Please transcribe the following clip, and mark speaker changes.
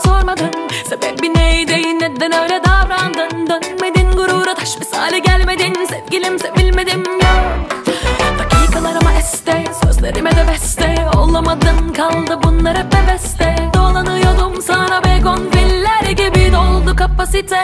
Speaker 1: sormadım Sebebi neydi? Neden öyle davrandın? Dönmedin gurura taş misali gelmedin. Sevgilim sevilmedim yok Dakikalarıma este sözlerime de beste. Olamadın kaldı bunlar hep heveste. Dolanıyordum sana begon filler gibi doldu kapasite.